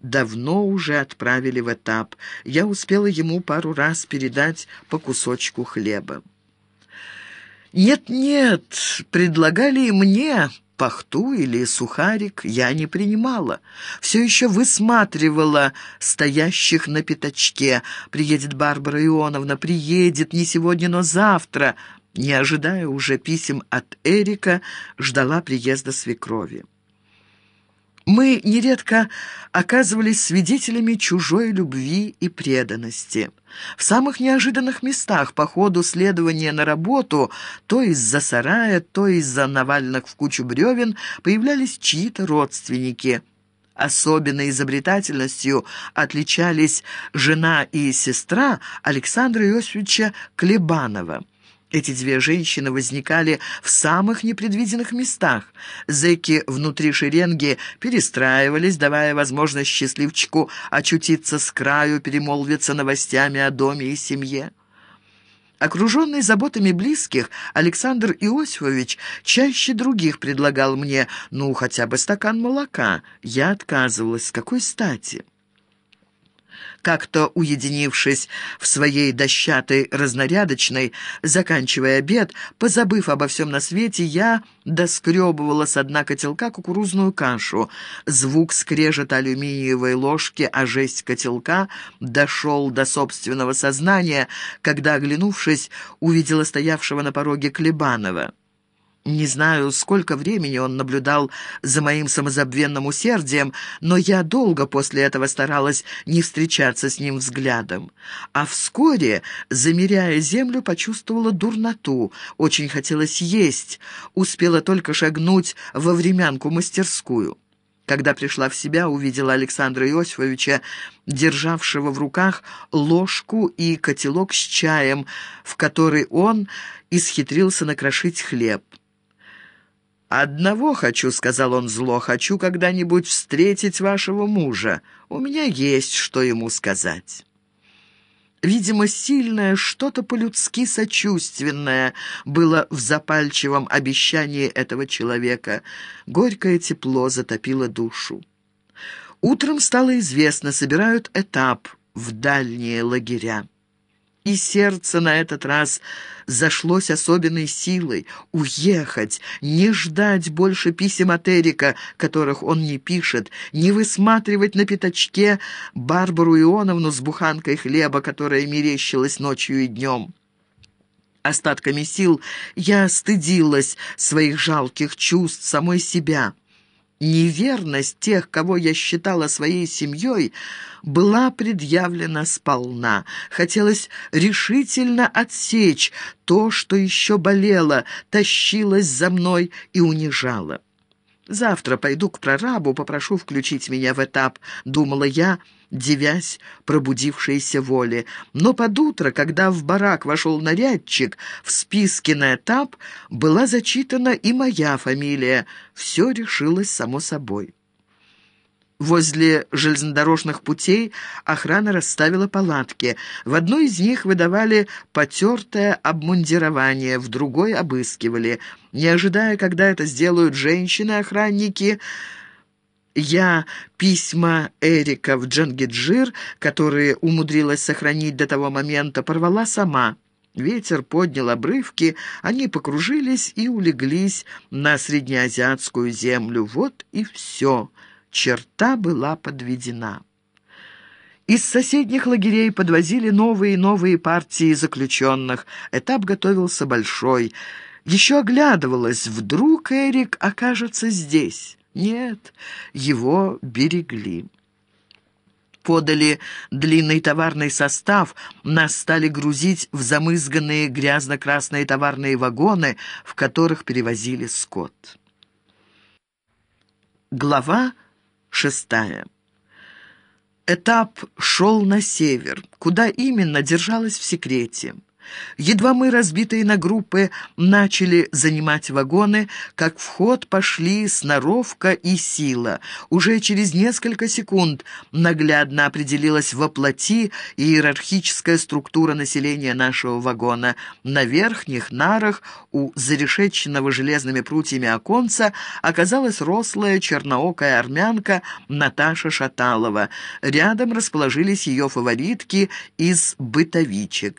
давно уже отправили в этап. Я успела ему пару раз передать по кусочку хлеба. «Нет-нет, предлагали и мне пахту или сухарик, я не принимала. Все еще высматривала стоящих на пятачке. Приедет Барбара Ионовна, приедет не сегодня, но завтра». Не ожидая уже писем от Эрика, ждала приезда свекрови. Мы нередко оказывались свидетелями чужой любви и преданности. В самых неожиданных местах по ходу следования на работу, то из-за сарая, то из-за навальных в кучу бревен, появлялись чьи-то родственники. Особенной изобретательностью отличались жена и сестра Александра Иосифовича Клебанова. Эти две женщины возникали в самых непредвиденных местах. Зэки внутри шеренги перестраивались, давая возможность счастливчику очутиться с краю, перемолвиться новостями о доме и семье. Окруженный заботами близких, Александр Иосифович чаще других предлагал мне, ну, хотя бы стакан молока. Я отказывалась. С какой стати? Как-то уединившись в своей дощатой разнарядочной, заканчивая обед, позабыв обо всем на свете, я доскребывала с дна котелка кукурузную кашу. Звук скрежета алюминиевой ложки, а жесть котелка дошел до собственного сознания, когда, оглянувшись, увидела стоявшего на пороге Клебанова. Не знаю, сколько времени он наблюдал за моим самозабвенным усердием, но я долго после этого старалась не встречаться с ним взглядом. А вскоре, замеряя землю, почувствовала дурноту, очень хотелось есть, успела только шагнуть во времянку-мастерскую. Когда пришла в себя, увидела Александра Иосифовича, державшего в руках ложку и котелок с чаем, в который он исхитрился накрошить хлеб. «Одного хочу», — сказал он зло, — «хочу когда-нибудь встретить вашего мужа. У меня есть что ему сказать». Видимо, сильное, что-то по-людски сочувственное было в запальчивом обещании этого человека. Горькое тепло затопило душу. Утром стало известно, собирают этап в дальние лагеря. И сердце на этот раз зашлось особенной силой. Уехать, не ждать больше писем от Эрика, которых он не пишет, не высматривать на пятачке Барбару Ионовну с буханкой хлеба, которая мерещилась ночью и днем. Остатками сил я стыдилась своих жалких чувств, самой себя. Неверность тех, кого я считала своей семьей, была предъявлена сполна. Хотелось решительно отсечь то, что еще болело, тащилось за мной и унижало. «Завтра пойду к прорабу, попрошу включить меня в этап», — думала я, девясь пробудившейся воле. Но под утро, когда в барак вошел нарядчик, в списке на этап была зачитана и моя фамилия. Все решилось само собой. Возле железнодорожных путей охрана расставила палатки. В одной из них выдавали потертое обмундирование, в другой обыскивали. Не ожидая, когда это сделают женщины-охранники, я письма Эрика в Джангиджир, которые умудрилась сохранить до того момента, порвала сама. Ветер поднял обрывки, они покружились и улеглись на среднеазиатскую землю. Вот и все черта была подведена. Из соседних лагерей подвозили новые и новые партии заключенных. Этап готовился большой. Еще оглядывалась, вдруг Эрик окажется здесь. Нет, его берегли. Подали длинный товарный состав, нас стали грузить в замызганные грязно-красные товарные вагоны, в которых перевозили скот. Глава Шестая. Этап шел на север. Куда именно, держалась в секрете. Едва мы, разбитые на группы, начали занимать вагоны, как в ход пошли сноровка и сила. Уже через несколько секунд наглядно определилась во плоти иерархическая структура населения нашего вагона. На верхних нарах у зарешеченного железными прутьями оконца оказалась рослая черноокая армянка Наташа Шаталова. Рядом расположились ее фаворитки из бытовичек.